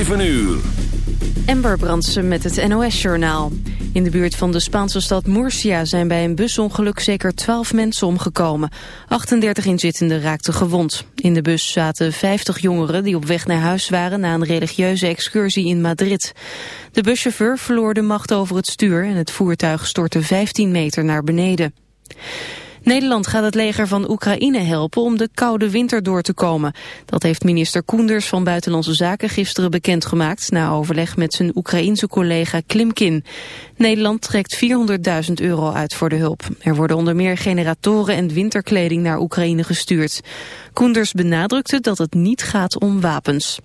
7 uur. Ember Brandsen met het NOS-journaal. In de buurt van de Spaanse stad Murcia zijn bij een busongeluk zeker 12 mensen omgekomen. 38 inzittenden raakten gewond. In de bus zaten 50 jongeren die op weg naar huis waren na een religieuze excursie in Madrid. De buschauffeur verloor de macht over het stuur en het voertuig stortte 15 meter naar beneden. Nederland gaat het leger van Oekraïne helpen om de koude winter door te komen. Dat heeft minister Koenders van Buitenlandse Zaken gisteren bekendgemaakt... na overleg met zijn Oekraïense collega Klimkin. Nederland trekt 400.000 euro uit voor de hulp. Er worden onder meer generatoren en winterkleding naar Oekraïne gestuurd. Koenders benadrukte dat het niet gaat om wapens.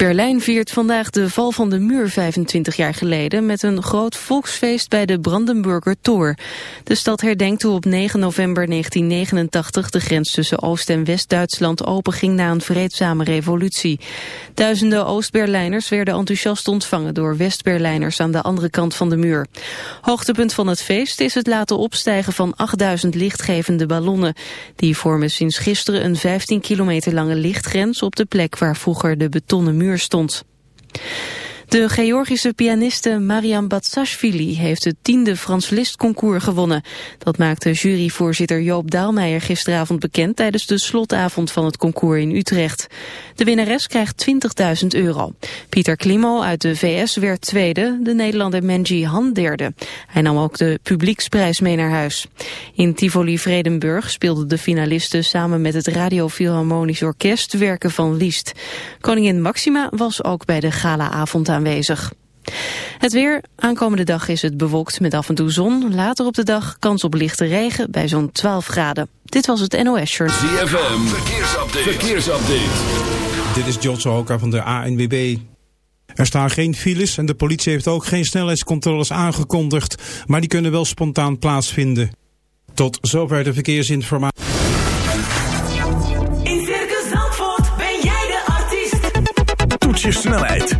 Berlijn viert vandaag de val van de muur 25 jaar geleden met een groot volksfeest bij de Brandenburger Tor. De stad herdenkt hoe op 9 november 1989 de grens tussen Oost- en West-Duitsland openging na een vreedzame revolutie. Duizenden Oost-Berlijners werden enthousiast ontvangen door West-Berlijners aan de andere kant van de muur. Hoogtepunt van het feest is het laten opstijgen van 8000 lichtgevende ballonnen. Die vormen sinds gisteren een 15 kilometer lange lichtgrens op de plek waar vroeger de betonnen muur stond. De Georgische pianiste Mariam Batsashvili heeft het tiende Frans Liszt concours gewonnen. Dat maakte juryvoorzitter Joop Daalmeijer gisteravond bekend tijdens de slotavond van het concours in Utrecht. De winnares krijgt 20.000 euro. Pieter Klimo uit de VS werd tweede, de Nederlander Menji Han derde. Hij nam ook de publieksprijs mee naar huis. In Tivoli-Vredenburg speelden de finalisten samen met het Radio Philharmonisch Orkest werken van Liszt. Koningin Maxima was ook bij de galaavond aan aanwezig. Het weer. Aankomende dag is het bewolkt met af en toe zon. Later op de dag kans op lichte regen bij zo'n 12 graden. Dit was het NOS Shirt. ZFM. Verkeersupdate. Verkeersupdate. Dit is John Sohoka van de ANWB. Er staan geen files en de politie heeft ook geen snelheidscontroles aangekondigd. Maar die kunnen wel spontaan plaatsvinden. Tot zover de verkeersinformatie. je snelheid,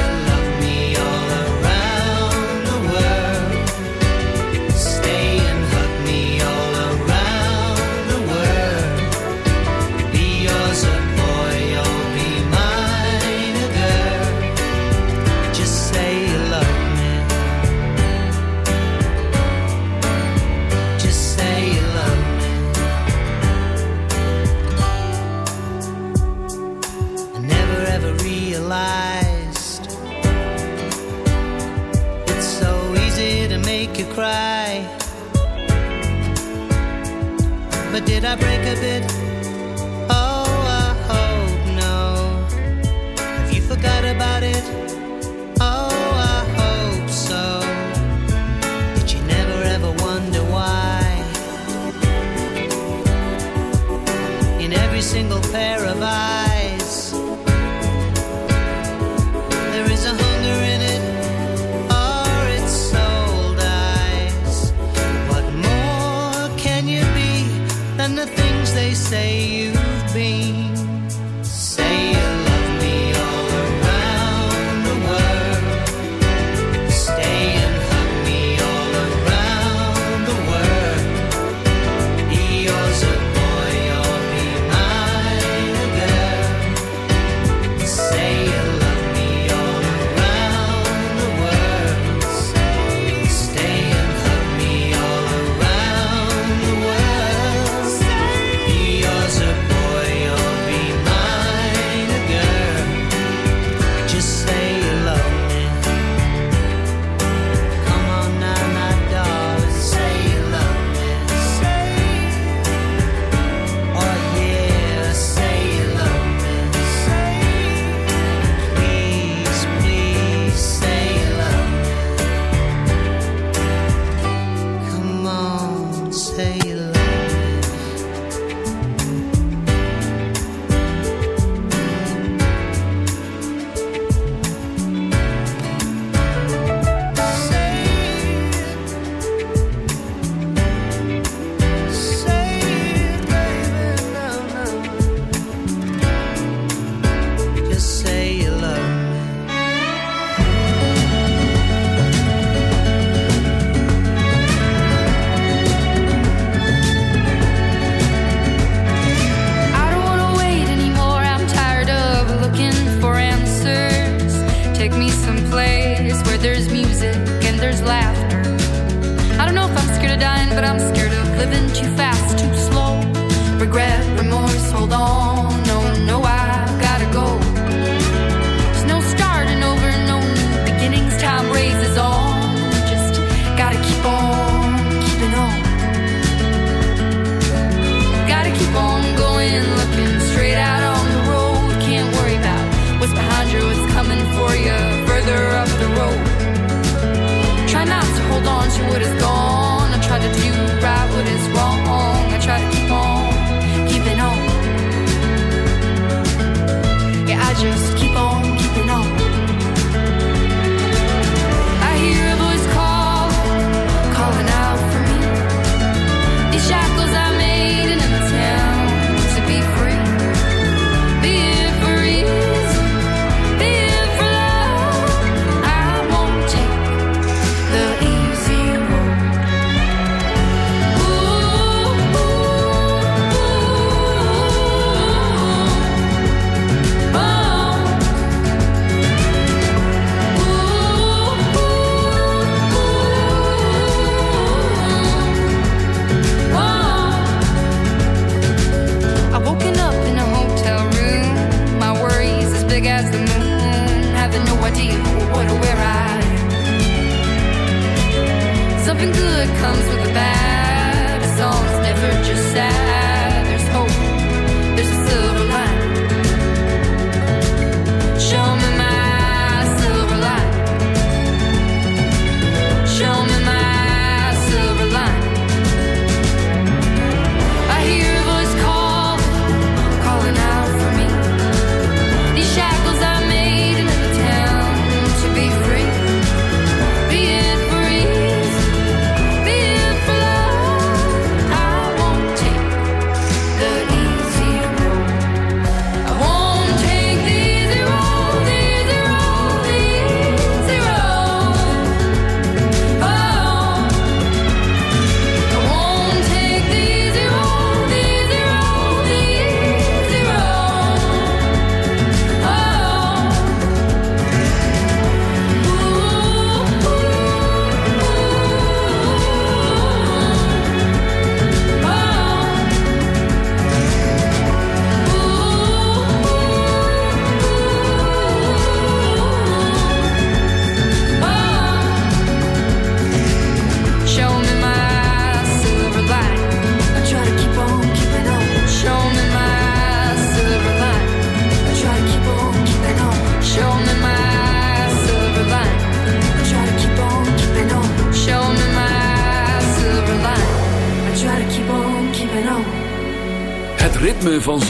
bit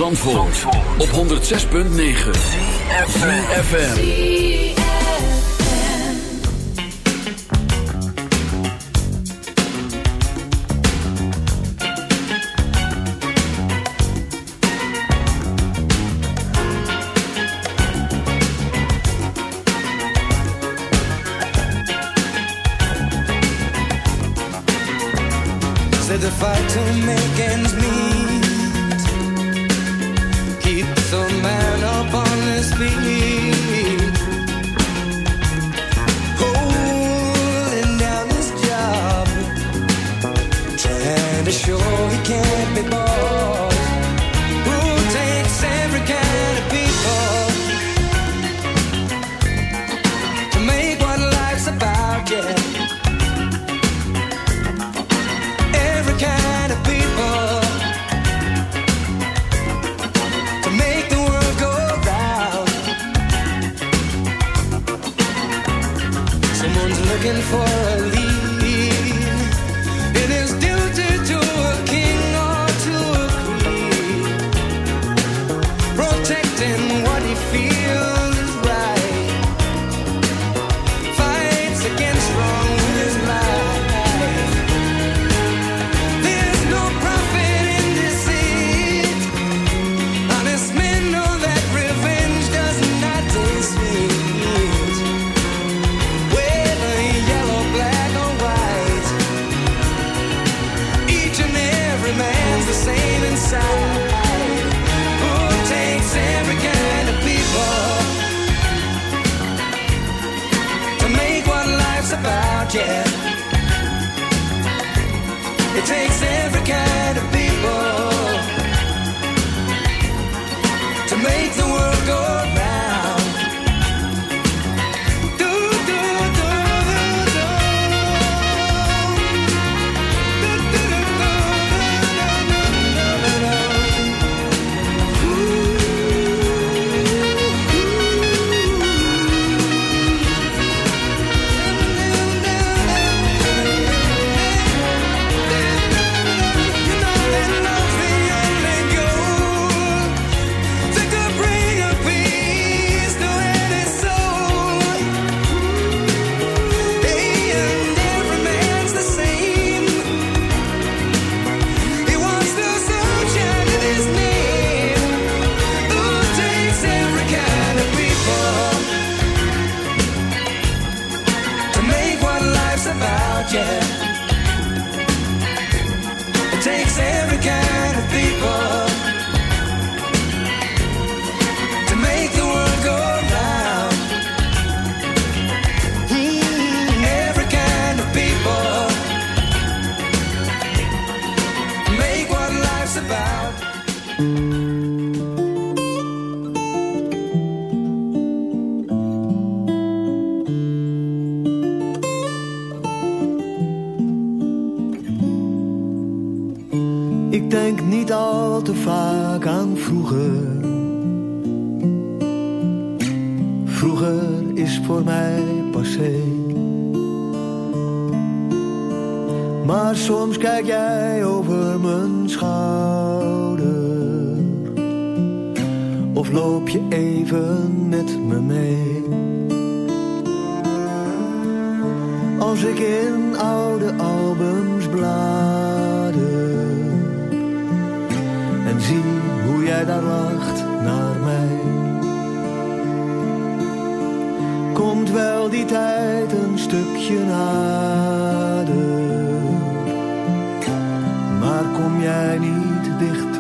Zandvoort, op 106.9 CFFM Said the fight to make ends meet. There's a man up on his feet, holding down his job, trying to show. looking for a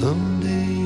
Someday.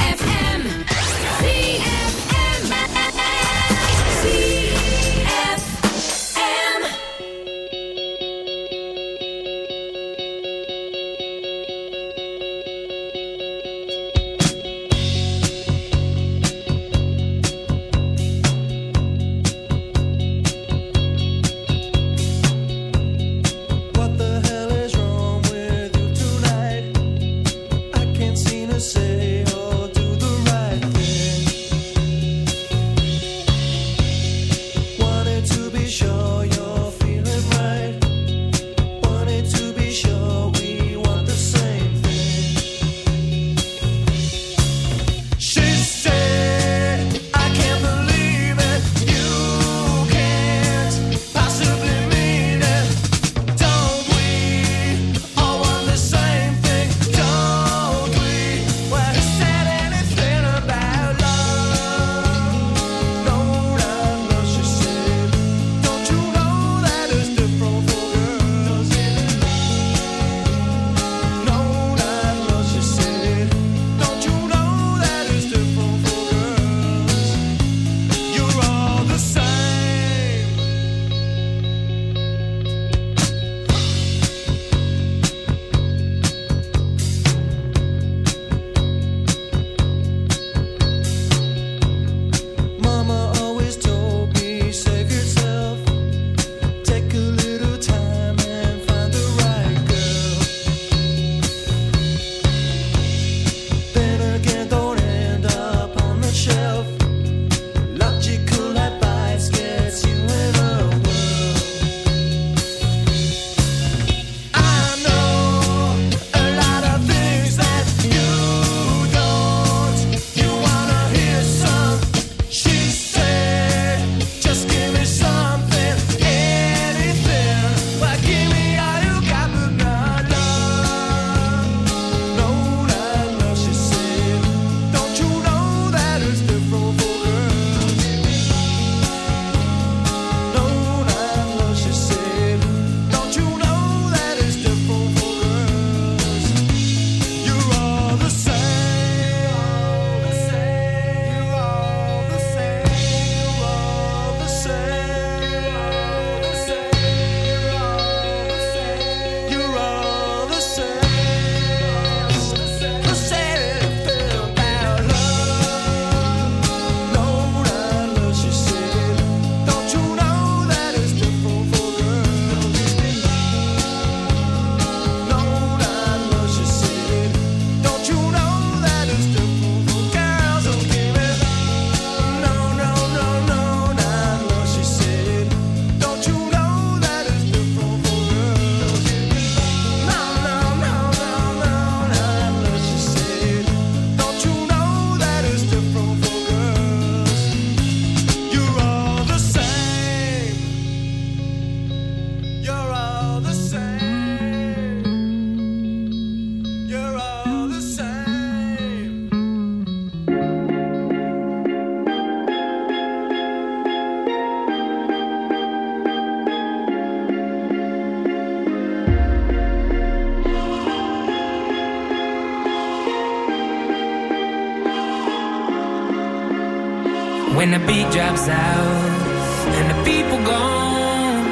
and the people gone.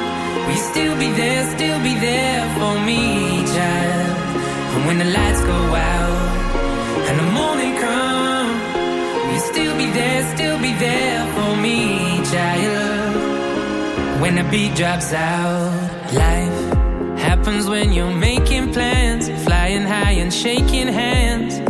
You still be there, still be there for me, child? And when the lights go out and the morning comes, you still be there, still be there for me, child? When the beat drops out, life happens when you're making plans, flying high and shaking hands.